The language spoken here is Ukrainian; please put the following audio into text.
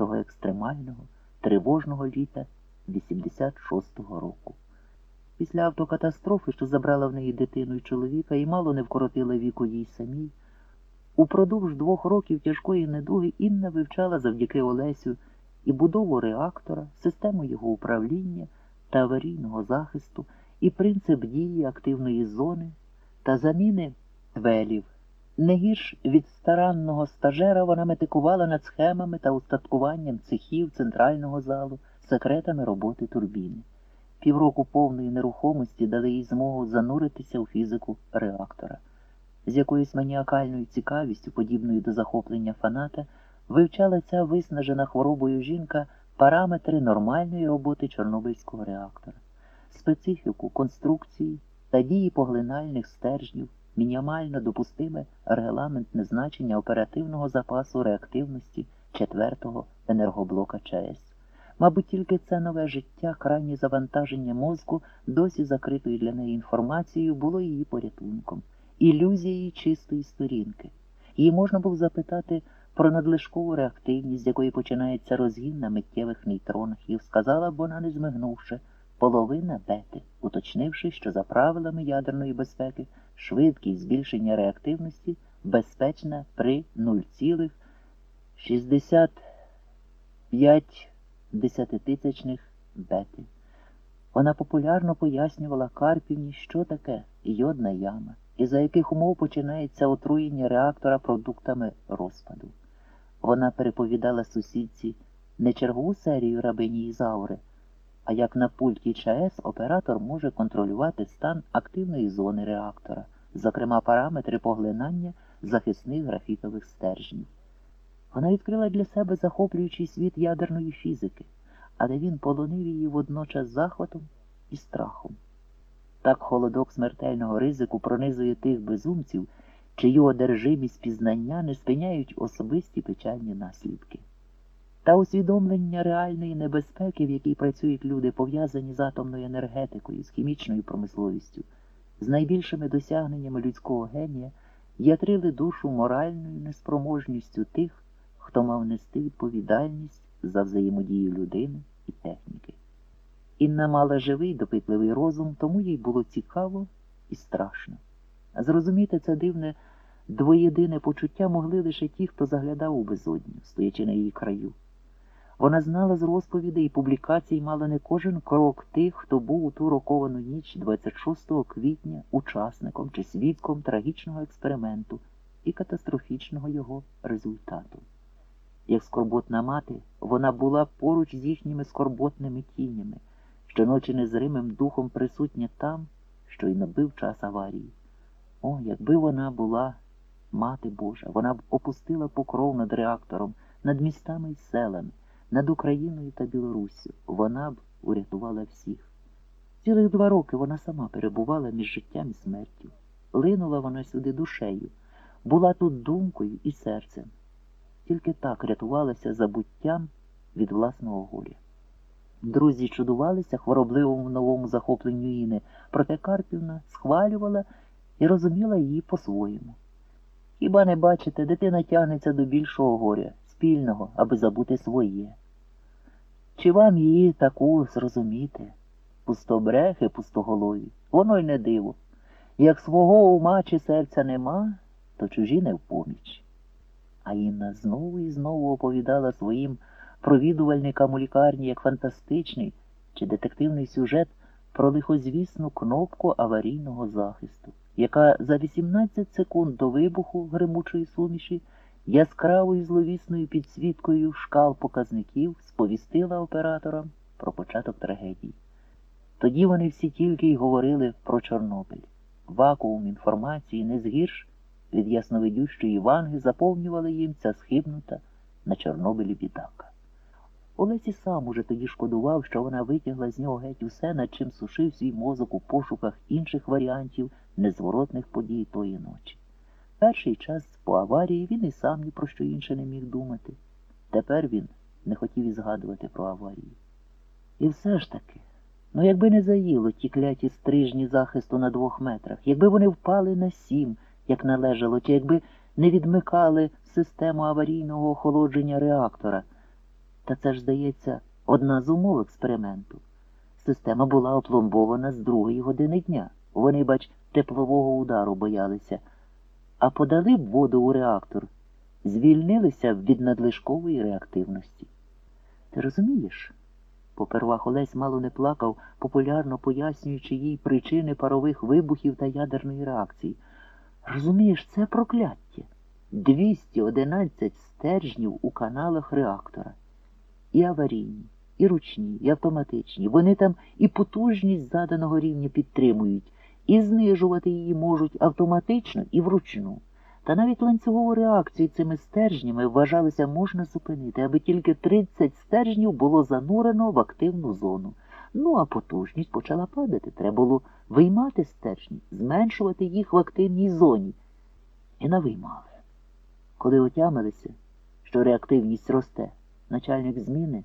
того екстремального, тривожного літа 86-го року. Після автокатастрофи, що забрала в неї дитину і чоловіка, і мало не вкоротила віку їй самій, упродовж двох років тяжкої недуги Інна вивчала завдяки Олесю і будову реактора, систему його управління та аварійного захисту, і принцип дії активної зони та заміни твелів. Не гірш від старанного стажера вона метикувала над схемами та устаткуванням цехів центрального залу, секретами роботи турбіни. Півроку повної нерухомості дали їй змогу зануритися у фізику реактора. З якоюсь маніакальною цікавістю, подібною до захоплення фаната, вивчала ця виснажена хворобою жінка параметри нормальної роботи Чорнобильського реактора, специфіку конструкції та дії поглинальних стержнів, мінімально допустиме регламентне значення оперативного запасу реактивності четвертого енергоблока ЧАЕС. Мабуть, тільки це нове життя, крайнє завантаження мозку, досі закритою для неї інформацією, було її порятунком, ілюзією чистої сторінки. Її можна було запитати про надлишкову реактивність, з якої починається розгін на миттєвих нейтронах, і сказала б вона, не змигнувши, половина бети, уточнивши, що за правилами ядерної безпеки швидкість збільшення реактивності безпечна при 0,65 десятитисячних бети. Вона популярно пояснювала Карпівні, що таке йодна яма і за яких умов починається отруєння реактора продуктами розпаду. Вона переповідала сусідці не чергову серію рабині Ізаури, а як на пульті ЧАЕС оператор може контролювати стан активної зони реактора, зокрема параметри поглинання захисних графітових стержнів. Вона відкрила для себе захоплюючий світ ядерної фізики, але він полонив її водночас захватом і страхом. Так холодок смертельного ризику пронизує тих безумців, чию одержимість пізнання не спиняють особисті печальні наслідки. Та усвідомлення реальної небезпеки, в якій працюють люди, пов'язані з атомною енергетикою, з хімічною промисловістю, з найбільшими досягненнями людського генія, ятрили душу моральною неспроможністю тих, хто мав нести відповідальність за взаємодію людини і техніки. Інна мала живий, допитливий розум, тому їй було цікаво і страшно. Зрозуміти це дивне двоєдине почуття могли лише ті, хто заглядав у безодню, стоячи на її краю. Вона знала з розповідей і публікацій мало не кожен крок тих, хто був у ту роковану ніч 26 квітня учасником чи свідком трагічного експерименту і катастрофічного його результату. Як скорботна мати, вона була поруч з їхніми скорботними тінями, щоночі незримим духом присутня там, що й набив час аварії. О, якби вона була мати Божа, вона б опустила покров над реактором, над містами й селами, над Україною та Білоруссю. Вона б урятувала всіх. Цілих два роки вона сама перебувала між життям і смертю. Линула вона сюди душею, була тут думкою і серцем. Тільки так рятувалася забуттям від власного горя. Друзі чудувалися хворобливому новому захопленню Іни, проте Карпівна схвалювала і розуміла її по-своєму. Хіба не бачите, дитина тягнеться до більшого горя, спільного, аби забути своє. Чи вам її таку зрозуміти? Пустобрехи, пустоголові, воно й не диво. Як свого ума чи серця нема, то чужі не в. А Інна знову і знову оповідала своїм провідувальникам у лікарні як фантастичний чи детективний сюжет про лихозвісну кнопку аварійного захисту, яка за 18 секунд до вибуху гримучої суміші яскравою зловісною підсвіткою шкал показників сповістила операторам про початок трагедії. Тоді вони всі тільки й говорили про Чорнобиль. Вакуум інформації не згірш від ясновидющої ванги заповнювала їм ця схибнута на Чорнобилі бідака. Олесі сам уже тоді шкодував, що вона витягла з нього геть усе, над чим сушив свій мозок у пошуках інших варіантів незворотних подій тої ночі. Перший час по аварії він і сам ні про що інше не міг думати. Тепер він не хотів і згадувати про аварію. І все ж таки, ну якби не заїло ті кляті стрижні захисту на двох метрах, якби вони впали на сім, як належало, чи якби не відмикали систему аварійного охолодження реактора, Та це ж, здається, одна з умов експерименту. Система була опломбована з другої години дня. Вони, бач, теплового удару боялися, а подали б воду у реактор, звільнилися б від надлишкової реактивності. Ти розумієш? Попервах Олесь мало не плакав, популярно пояснюючи їй причини парових вибухів та ядерної реакції. Розумієш, це прокляття. 211 стержнів у каналах реактора. І аварійні, і ручні, і автоматичні. Вони там і потужність заданого рівня підтримують, і знижувати її можуть автоматично і вручну. Та навіть ланцюгову реакцію цими стержнями вважалося можна зупинити, аби тільки 30 стержнів було занурено в активну зону. Ну а потужність почала падати. Треба було виймати стержні, зменшувати їх в активній зоні. І навиймали. Коли отямилися, що реактивність росте, начальник зміни